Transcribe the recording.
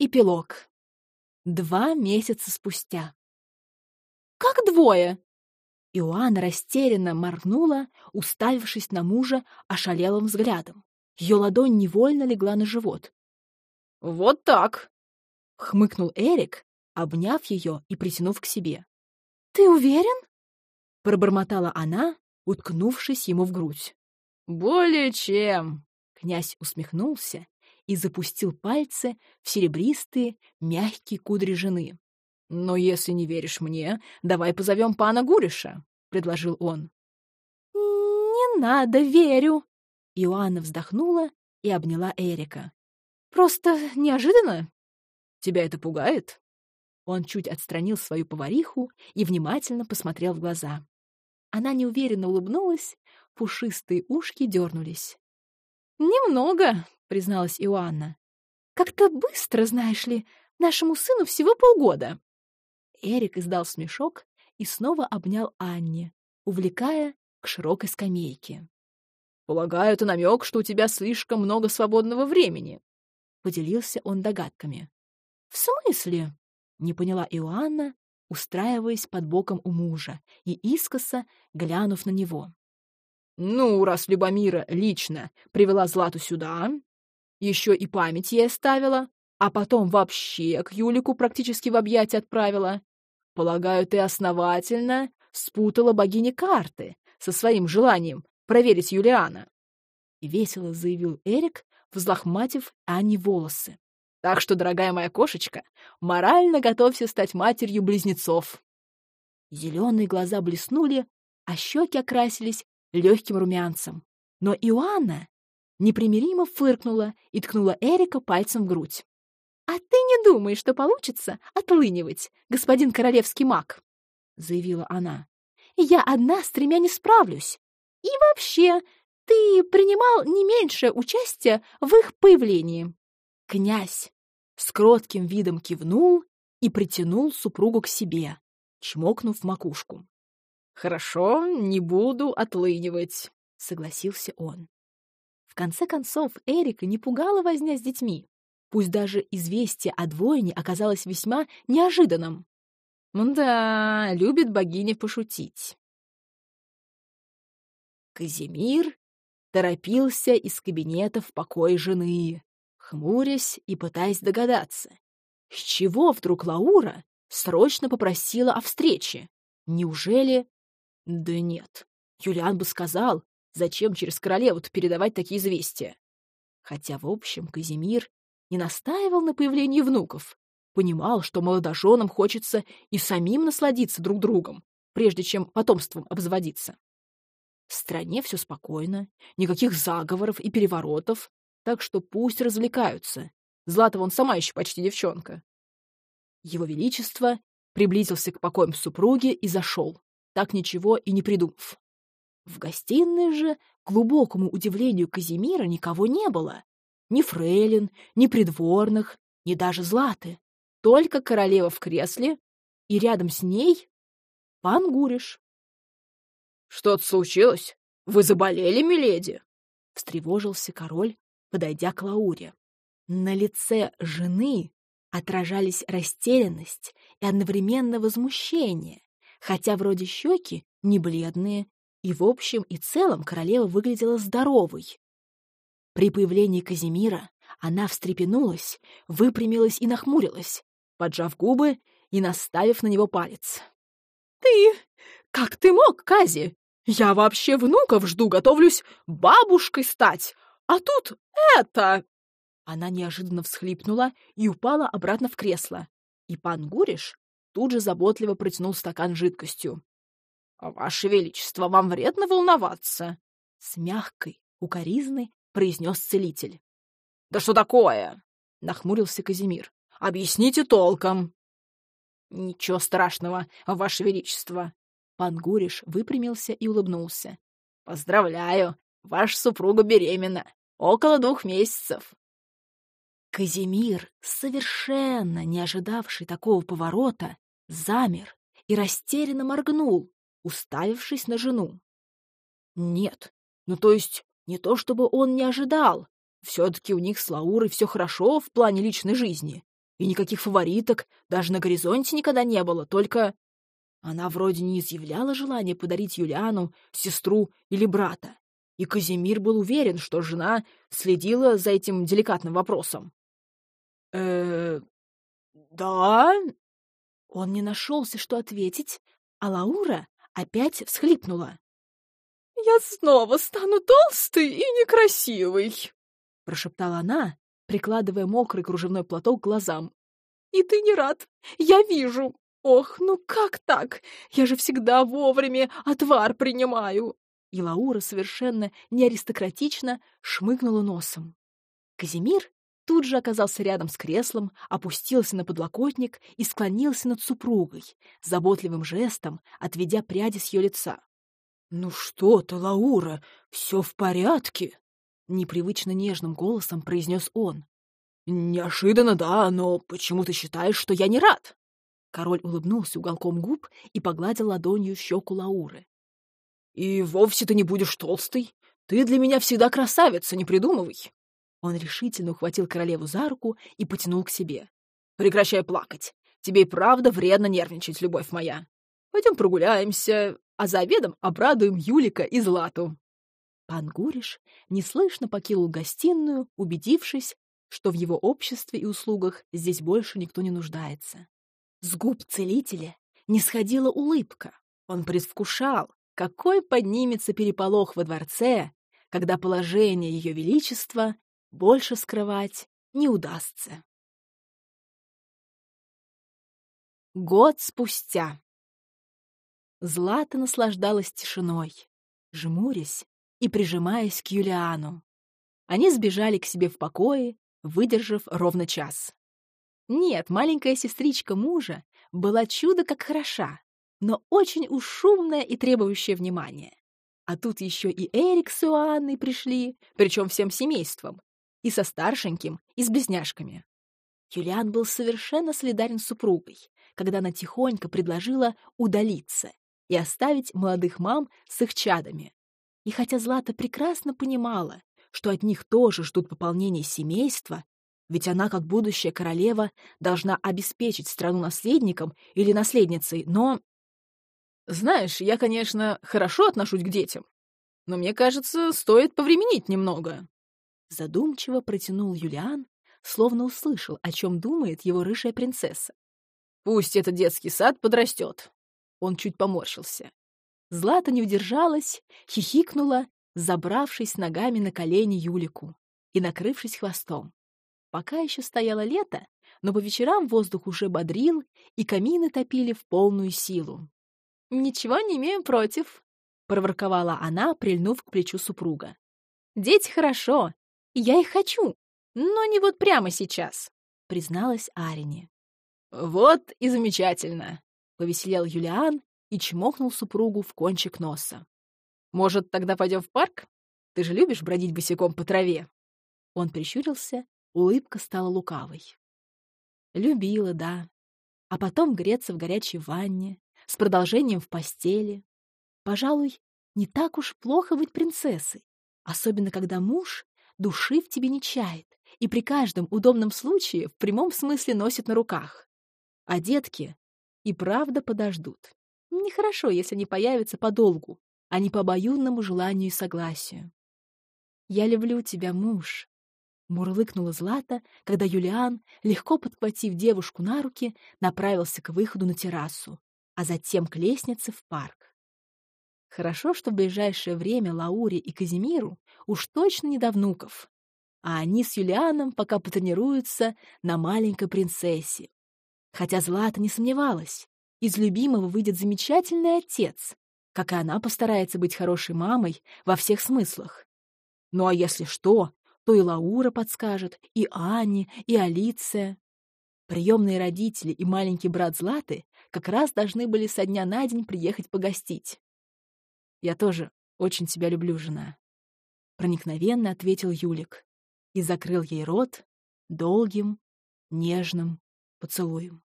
Эпилог. Два месяца спустя. «Как двое?» Иоанна растерянно моргнула, уставившись на мужа ошалелым взглядом. Ее ладонь невольно легла на живот. «Вот так!» — хмыкнул Эрик, обняв ее и притянув к себе. «Ты уверен?» — пробормотала она, уткнувшись ему в грудь. «Более чем!» — князь усмехнулся и запустил пальцы в серебристые, мягкие кудри жены. «Но если не веришь мне, давай позовем пана Гуриша», — предложил он. «Не надо, верю!» Иоанна вздохнула и обняла Эрика. «Просто неожиданно!» «Тебя это пугает?» Он чуть отстранил свою повариху и внимательно посмотрел в глаза. Она неуверенно улыбнулась, пушистые ушки дернулись. «Немного», — призналась Иоанна. «Как-то быстро, знаешь ли, нашему сыну всего полгода». Эрик издал смешок и снова обнял Анне, увлекая к широкой скамейке. «Полагаю, это намек, что у тебя слишком много свободного времени», — поделился он догадками. «В смысле?» — не поняла Иоанна, устраиваясь под боком у мужа и искоса глянув на него. «Ну, раз Любомира лично привела Злату сюда, еще и память ей оставила, а потом вообще к Юлику практически в объятия отправила. Полагаю, ты основательно спутала богине карты со своим желанием проверить Юлиана. Весело заявил Эрик, взлохматив Анне волосы. Так что, дорогая моя кошечка, морально готовься стать матерью близнецов. Зеленые глаза блеснули, а щеки окрасились легким румянцем. Но Иоанна непримиримо фыркнула и ткнула Эрика пальцем в грудь. «А ты не думаешь, что получится отлынивать, господин королевский маг?» — заявила она. «Я одна с тремя не справлюсь. И вообще, ты принимал не меньшее участие в их появлении». Князь с кротким видом кивнул и притянул супругу к себе, чмокнув макушку. «Хорошо, не буду отлынивать», — согласился он. В конце концов, Эрика не пугала возня с детьми, пусть даже известие о двойне оказалось весьма неожиданным. Да, любит богиня пошутить. Казимир торопился из кабинета в покой жены, хмурясь и пытаясь догадаться, с чего вдруг Лаура срочно попросила о встрече. Неужели... Да нет, Юлиан бы сказал, зачем через королеву-то передавать такие известия. Хотя, в общем, Казимир не настаивал на появлении внуков, понимал, что молодоженам хочется и самим насладиться друг другом, прежде чем потомством обзаводиться. В стране все спокойно, никаких заговоров и переворотов, так что пусть развлекаются. Злата вон сама еще почти девчонка. Его Величество приблизился к покоям супруги и зашел, так ничего и не придумав. В гостиной же, к глубокому удивлению Казимира, никого не было. Ни фрейлин, ни придворных, ни даже Златы. Только королева в кресле, и рядом с ней пан Гуриш. «Что-то случилось? Вы заболели, миледи?» — встревожился король, подойдя к Лауре. На лице жены отражались растерянность и одновременно возмущение, хотя вроде щеки не бледные, и в общем и целом королева выглядела здоровой. При появлении Казимира она встрепенулась, выпрямилась и нахмурилась, поджав губы и наставив на него палец. «Ты... как ты мог, Кази? Я вообще внуков жду, готовлюсь бабушкой стать, а тут это...» Она неожиданно всхлипнула и упала обратно в кресло. И пан Гуриш тут же заботливо протянул стакан жидкостью. «Ваше Величество, вам вредно волноваться!» С мягкой, укоризной произнес целитель. «Да что такое?» — нахмурился Казимир. «Объясните толком!» «Ничего страшного, Ваше Величество!» Пан Гуриш выпрямился и улыбнулся. «Поздравляю! Ваша супруга беременна. Около двух месяцев. Казимир, совершенно не ожидавший такого поворота, замер и растерянно моргнул, уставившись на жену. Нет, ну то есть не то чтобы он не ожидал. Все-таки у них с Лаурой все хорошо в плане личной жизни. И никаких фавориток даже на горизонте никогда не было, только... Она вроде не изъявляла желания подарить Юлиану сестру или брата. И Казимир был уверен, что жена следила за этим деликатным вопросом. э да?» Он не нашелся, что ответить, а Лаура опять всхлипнула. «Я снова стану толстой и некрасивой», — прошептала она, прикладывая мокрый кружевной платок к глазам. «И ты не рад? Я вижу. Ох, ну как так? Я же всегда вовремя отвар принимаю!» И Лаура совершенно неаристократично шмыгнула носом. Казимир тут же оказался рядом с креслом, опустился на подлокотник и склонился над супругой, заботливым жестом отведя пряди с ее лица. «Ну что ты, Лаура, все в порядке?» — непривычно нежным голосом произнес он. «Неожиданно, да, но почему ты считаешь, что я не рад?» Король улыбнулся уголком губ и погладил ладонью щеку Лауры. «И вовсе ты не будешь толстой. Ты для меня всегда красавица, не придумывай. Он решительно ухватил королеву за руку и потянул к себе. «Прекращай плакать. Тебе и правда вредно нервничать, любовь моя. Пойдем прогуляемся, а за обедом обрадуем Юлика и Злату». Пан Гуриш неслышно покинул гостиную, убедившись, что в его обществе и услугах здесь больше никто не нуждается. С губ целителя не сходила улыбка. Он предвкушал, какой поднимется переполох во дворце, когда положение Ее Величества больше скрывать не удастся. Год спустя. Злата наслаждалась тишиной, жмурясь и прижимаясь к Юлиану. Они сбежали к себе в покое, выдержав ровно час. Нет, маленькая сестричка мужа была чудо как хороша, но очень уж шумная и требующая внимания. А тут еще и Эрик с Иоанной пришли, причем всем семейством, и со старшеньким, и с близняшками. Юлиан был совершенно солидарен с супругой, когда она тихонько предложила удалиться и оставить молодых мам с их чадами. И хотя Злата прекрасно понимала, что от них тоже ждут пополнения семейства, ведь она, как будущая королева, должна обеспечить страну наследником или наследницей, но... Знаешь, я, конечно, хорошо отношусь к детям, но мне кажется, стоит повременить немного. Задумчиво протянул Юлиан, словно услышал, о чем думает его рыжая принцесса. «Пусть этот детский сад подрастет». Он чуть поморщился. Злата не удержалась, хихикнула, забравшись ногами на колени Юлику и накрывшись хвостом. Пока еще стояло лето, но по вечерам воздух уже бодрил, и камины топили в полную силу. «Ничего не имею против», — проворковала она, прильнув к плечу супруга. «Дети хорошо, я их хочу, но не вот прямо сейчас», — призналась Арине. «Вот и замечательно», — повеселел Юлиан и чмокнул супругу в кончик носа. «Может, тогда пойдем в парк? Ты же любишь бродить босиком по траве?» Он прищурился, улыбка стала лукавой. Любила, да. А потом греться в горячей ванне, с продолжением в постели. Пожалуй, не так уж плохо быть принцессой, особенно когда муж души в тебе не чает и при каждом удобном случае в прямом смысле носит на руках. А детки и правда подождут. Нехорошо, если они появятся подолгу, а не по обоюдному желанию и согласию. «Я люблю тебя, муж», — мурлыкнула Злата, когда Юлиан, легко подхватив девушку на руки, направился к выходу на террасу, а затем к лестнице в парк. Хорошо, что в ближайшее время Лауре и Казимиру уж точно не до внуков, а они с Юлианом пока потренируются на маленькой принцессе. Хотя Злата не сомневалась, из любимого выйдет замечательный отец, как и она постарается быть хорошей мамой во всех смыслах. Ну а если что, то и Лаура подскажет, и Ани, и Алиция. Приемные родители и маленький брат Златы как раз должны были со дня на день приехать погостить. Я тоже очень тебя люблю, жена. Проникновенно ответил Юлик и закрыл ей рот долгим, нежным поцелуем.